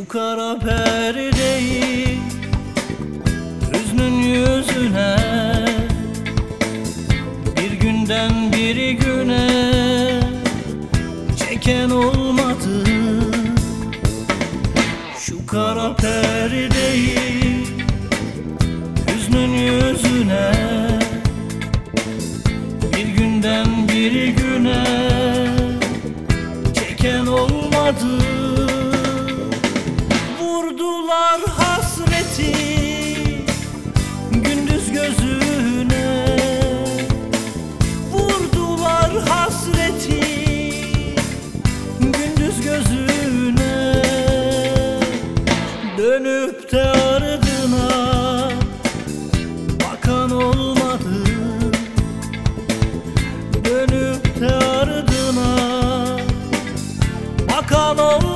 Şu kara perdeyi Hüznün yüzüne Bir günden bir güne Çeken olmadı. Şu kara perdeyi Hüznün yüzüne Bir günden bir güne Çeken olmadı. Hasreti Gündüz gözüne Vurdular hasreti Gündüz gözüne. Dönüp de ardına Bakan olmadı. Dönüp de ardına Bakan olmadı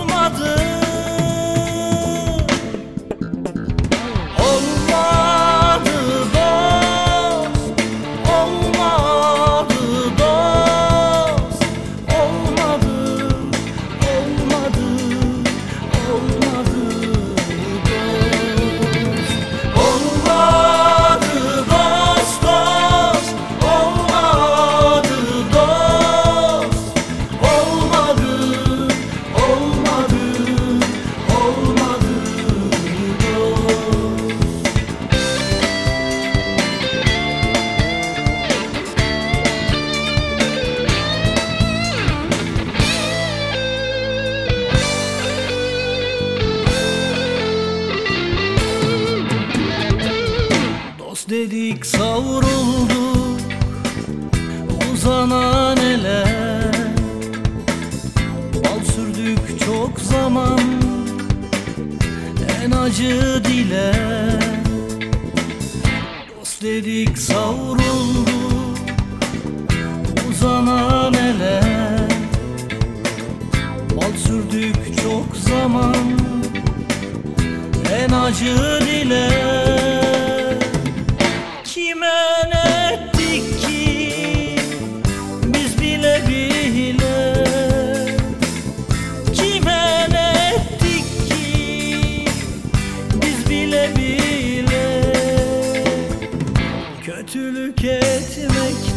Dost dedik savrulduk. Uzanan ele Bal sürdük çok zaman. En acı dile. Dost dedik savrulduk. Uzanan ele Bal sürdük çok zaman. En acı dile kötülük etmekten